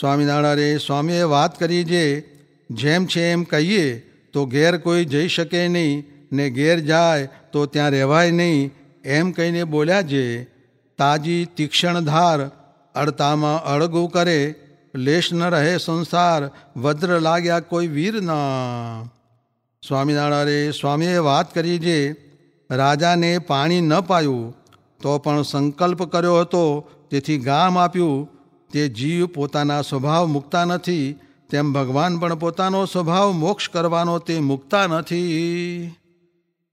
સ્વામિનારાયણે, સ્વામીએ વાત કરી જે, જેમ છે એમ કહીએ, તો ઘેર કોઈ જઈ શકે નહીં, ને ઘેર જાય તો ત્યાં રહેવાય નહીં, એમ કહીને બોલ્યા જે, તાજી તીક્ષણ ધાર અડતામાં અળગું કરે, લેશ ન રહે સંસાર, વજ્ર લાગ્યા કોઈ વીર સ્વામિનારાયણ સ્વામિનારાયણે, સ્વામીએ વાત કરી જે, રાજાને પાણી ન પાયું, તો પણ સંકલ્પ કર્યો હતો, તેથી ગામ આપ્યું તે જીવ પોતાના સ્વભાવ મૂકતા નથી, તેમ ભગવાન પણ પોતાનો સ્વભાવ મોક્ષ કરવાનો તે મૂકતા નથી.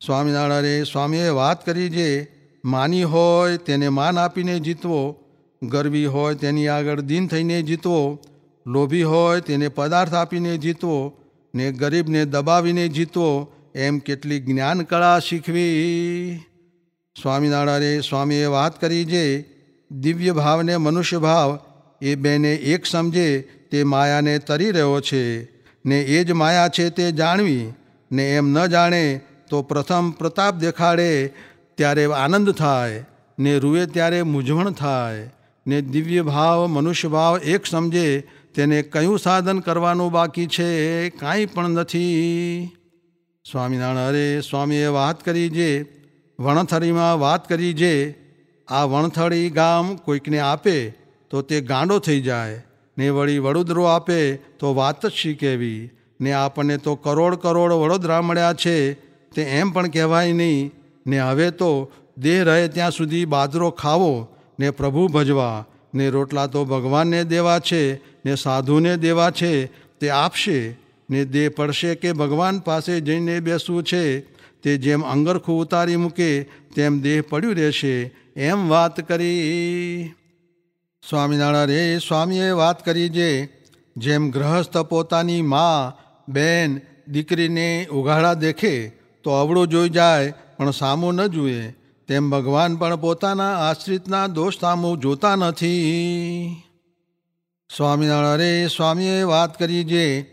સ્વામિનારાયણે, સ્વામીએ વાત કરી જે માની હોય તેને માન આપીને જીતવો ગરબી હોય તેની આગળ દિન થઈને જીતવો, લોભી હોય તેને પદાર્થ આપીને જીતવો, ને ગરીબને દબાવીને જીતવો, એમ કેટલી જ્ઞાન કળા શીખવી. સ્વામિનારાયણે, સ્વામીએ વાત કરી જે દિવ્ય ભાવને મનુષ્ય ભાવ એ બેને એક સમજે તે માયાને તરી રહ્યો છે, ને એ જ માયા છે તે જાણવી, ને એમ ન જાણે તો પ્રથમ પ્રતાપ દેખાડે ત્યારે આનંદ થાય, ને રૂએ ત્યારે મૂંઝવણ થાય, ને દિવ્ય ભાવ, મનુષ્ય ભાવ એક સમજે તેને કયું સાધન કરવાનું બાકી છે કાંઈ પણ નથી. સ્વામિનારાયણ, અરે સ્વામીએ વાત કરી જે વણથળીમાં વાત કરી જે, આ વણથળી ગામ કોઈકને આપે તો તે ગાંડો થઈ જાય. ને વળી વડોદરો આપે તો વાત જ શી કહેવી ને આપણને તો કરોડ કરોડ વડોદરા મળ્યા છે. તે એમ પણ કહેવાય નહીં. ને હવે તો દેહ રહે ત્યાં સુધી બાજરો ખાવો, ને પ્રભુ ભજવા. ને રોટલા તો ભગવાનને દેવા છે, ને સાધુને દેવા છે, તે આપશે. ને દેહ પડશે કે ભગવાન પાસે જઈને બેસવું છે? તે જેમ અંગરખું ઉતારી મૂકે, તેમ દેહ પડ્યું રહેશે. એમ વાત કરી. સ્વામિનારાયણ રે સ્વામીએ વાત કરી જે, જેમ ગ્રહસ્થ પોતાની મા, બેન, દીકરીને ઉઘાડા દેખે, તો અવળું જોઈ જાય, પણ સામું ન જુએ. તેમ ભગવાન પણ પોતાના આશ્રિતના દોષ સામું જોતા નથી. સ્વામિનારાયણ સ્વામીએ વાત કરી જે,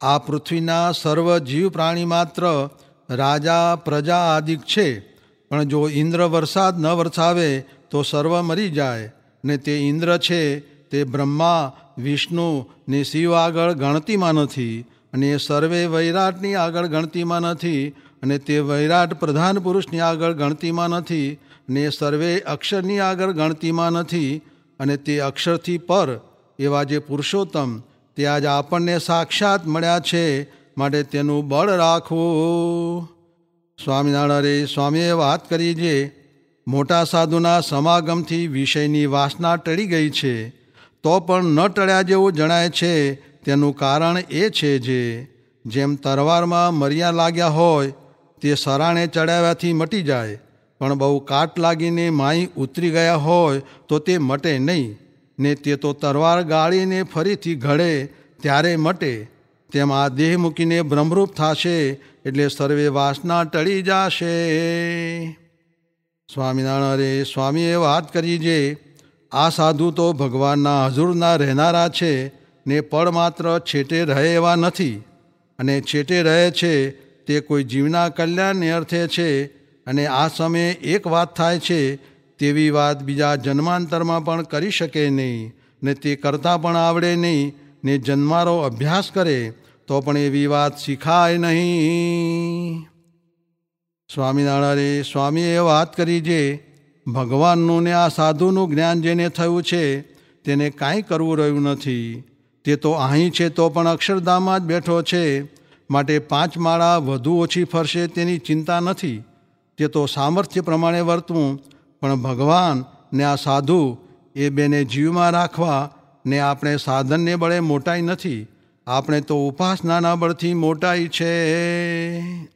આ પૃથ્વીના સર્વ જીવ પ્રાણી માત્ર રાજા, પ્રજા આદિક છે, પણ જો ઇન્દ્ર વરસાદ ન વરસાવે, તો સર્વ મરી જાય. ને તે ઇન્દ્ર છે, તે બ્રહ્મા, વિષ્ણુ ને શિવ આગળ ગણતીમાં નથી અને એ સર્વે વૈરાટની આગળ ગણતીમાં નથી અને તે વૈરાટ પ્રધાન પુરુષની આગળ ગણતીમાં નથી ને સર્વે અક્ષરની આગળ ગણતીમાં નથી અને તે અક્ષરથી પર એવા જે પુરુષોત્તમ, તે આજ આપણને સાક્ષાત મળ્યા છે માટે તેનું બળ રાખવું. સ્વામિનારાયણ, સ્વામીએ વાત કરી જે મોટા સાધુના સમાગમથી વિષયની વાસના ટળી ગઈ છે. તો પણ ન ટળ્યા જેવું જણાય છે. તેનું કારણ એ છે જે, જેમ તરવારમાં મર્યા લાગ્યા હોય, તે સરાણે ચડાવ્યાથી મટી જાય. પણ બહુ કાટ લાગીને માઈ ઉતરી ગયા હોય, તો તે મટે નહીં. ને તે તો તરવાર ગાળીને ફરીથી ઘડે, ત્યારે મટે. તેમ આ દેહ મૂકીને બ્રહ્મરૂપ થશે, એટલે સર્વે વાસના ટળી જશે. સ્વામિનારાયણ સ્વામીએ વાત કરી જે, આ સાધુ તો ભગવાનના હજુરના રહેનારા છે ને પળ માત્ર છેટે રહે એવા નથી. અને છેટે રહે છે તે કોઈ જીવના કલ્યાણને અર્થે છે અને આ સમયે એક વાત થાય છે, તેવી વાત બીજા જન્માંતરમાં પણ કરી શકે નહીં, ને તે કરતાં પણ આવડે નહીં, ને જન્મારો અભ્યાસ કરે, તો પણ એવી વાત શીખાય નહીં. સ્વામિનારાયણે, સ્વામીએ વાત કરી જે ભગવાનનું ને આ સાધુનું જ્ઞાન જેને થયું છે, તેને કાંઈ કરવું રહ્યું નથી. તે તો અહીં છે, તો પણ અક્ષરધામમાં જ બેઠો છે. માટે પાંચ માળા વધુ ઓછી ફરશે તેની ચિંતા નથી. તે તો સામર્થ્ય પ્રમાણે વર્તવું, પણ ભગવાન ને આ સાધુ એ બેને જીવમાં રાખવા ને આપણે સાધનને બળે મોટાઈ નથી. આપણે તો ઉપાસનાના બળથી મોટાઈ છે.